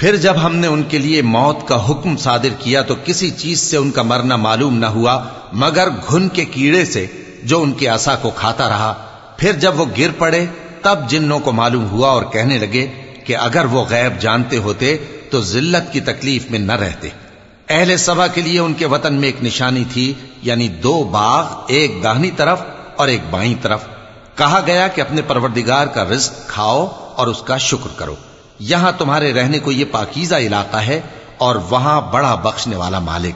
फिर जब हमने उनके लिए मौत का हुक्म सादिर किया तो किसी चीज से उनका मरना मालूम न हुआ मगर घुन के कीड़े से जो उनके आशा को खाता रहा, फिर जब वो गिर पड़े, तब जिन्नों को मालूम हुआ और कहने लगे कि अगर वो गैब जानते होते तो जिल्लत की तकलीफ़ में न रहते। अहले सभा के लिए उनके वतन में एक निशानी थी, यानी दो बाग, एक दाहिनी तरफ़ और एक बाई तरफ़। कहा गया कि अपने परवरदिगार का रिस्क खाओ और उसका शुक्र करो। यहाँ तुम्हारे रहने को ये पाकिजा इलाका है और वहाँ बड़ा बख्शने वाला मालिक।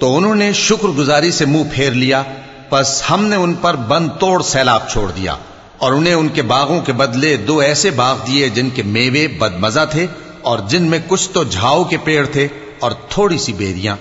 तो उन्होंने शुक्रगुजारी से मुंह फेर लिया बस हमने उन पर बंद तोड़ सैलाब छोड़ दिया और उन्हें उनके बागों के बदले दो ऐसे बाग दिए जिनके मेवे बदमजा थे और जिनमें कुछ तो झाओ के पेड़ थे और थोड़ी सी बेरियाँ।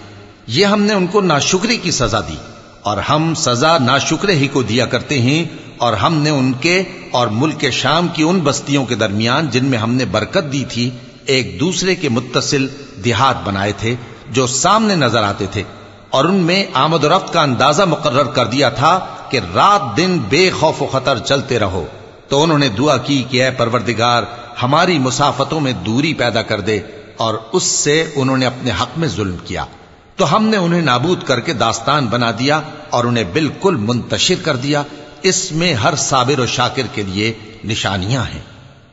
ये हमने उनको नाशुक्री की सजा दी और हम सजा नाशुक्रे ही को दिया करते हैं और हमने उनके और मुल्क के शाम की उन बस्तियों के दरमियान जिनमें हमने बरकत दी थी, एक दूसरे के मुतसिल देहात बनाए थे जो सामने नज़र आते थे और उनमें आमद रफ्त का अंदाज़ा मुकर्र कर दिया था कि रात दिन बेखौफ खतर चलते रहो तो उन्होंने दुआ की कि अय परवरदिगार हमारी मुसाफतों में दूरी पैदा कर दे और उससे उन्होंने अपने हक में जुल्म किया तो हमने उन्हें नाबूद करके दास्तान बना दिया और उन्हें बिल्कुल मुंतशिर कर दिया इसमें हर साबिर और शाकिर के लिए निशानियां हैं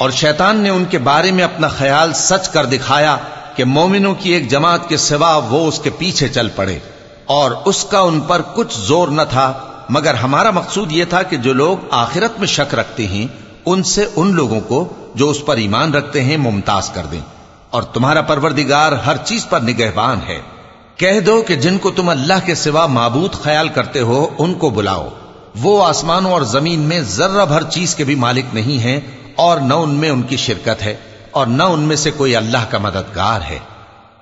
और शैतान ने उनके बारे में अपना ख्याल सच कर दिखाया कि मोमिनों की एक जमात के सिवा वो उसके पीछे चल पड़े और उसका उन पर कुछ जोर न था मगर हमारा मकसूद ये था कि जो लोग आखिरत में शक रखते हैं उनसे उन लोगों को जो उस पर ईमान रखते हैं, मुमताज़ कर दें। और तुम्हारा परवरदिगार हर चीज़ पर निगहबान है। कह दो कि जिनको तुम अल्लाह के सिवा मबूत ख्याल करते हो, उनको बुलाओ। वो आसमानों और ज़मीन में जर्रा भर चीज़ के भी मालिक नहीं है, और न उनमें उनकी शिरकत है, और न उनमें से कोई अल्लाह का मददगार है।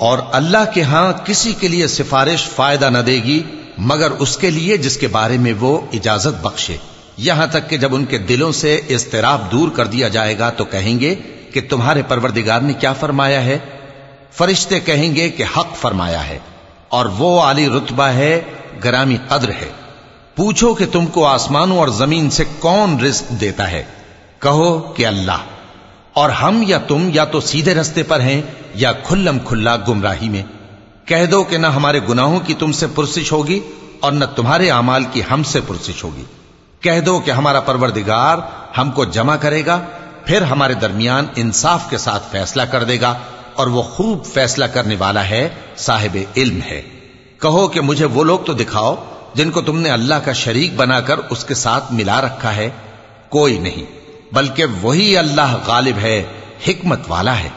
और अल्लाह के हां किसी के लिए सिफारिश फायदा न देगी मगर उसके लिए जिसके बारे में वो इजाज़त बख्शे। यहाँ तक कि जब उनके दिलों से इस्तेराब दूर कर दिया जाएगा तो कहेंगे कि तुम्हारे परवरदिगार ने क्या फरमाया है? फरिश्ते कहेंगे कि हक फरमाया है। और वो आली रुतबा है, ग्रामी कद्र है। पूछो कि तुमको आसमानों और ज़मीन से कौन रिस्क देता है? कहो कि अल्लाह। और हम या तुम या तो सीधे रस्ते पर हैं या खुल्लम खुल्ला गुमराही में। कह दो कि न हमारे गुनाहों की तुमसे पुरसिश होगी और न तुम्हारे अमाल की हमसे पुरसिश होगी। कह दो कि हमारा परवरदिगार हमको जमा करेगा, फिर हमारे दरमियान इंसाफ के साथ फैसला कर देगा और वो खूब फैसला करने वाला है, साहिब इल्म है। कहो कि मुझे वो लोग तो दिखाओ जिनको तुमने अल्लाह का शरीक बनाकर उसके साथ मिला रखा है। कोई नहीं, बल्कि वही अल्लाह गालिब है, हिकमत वाला है।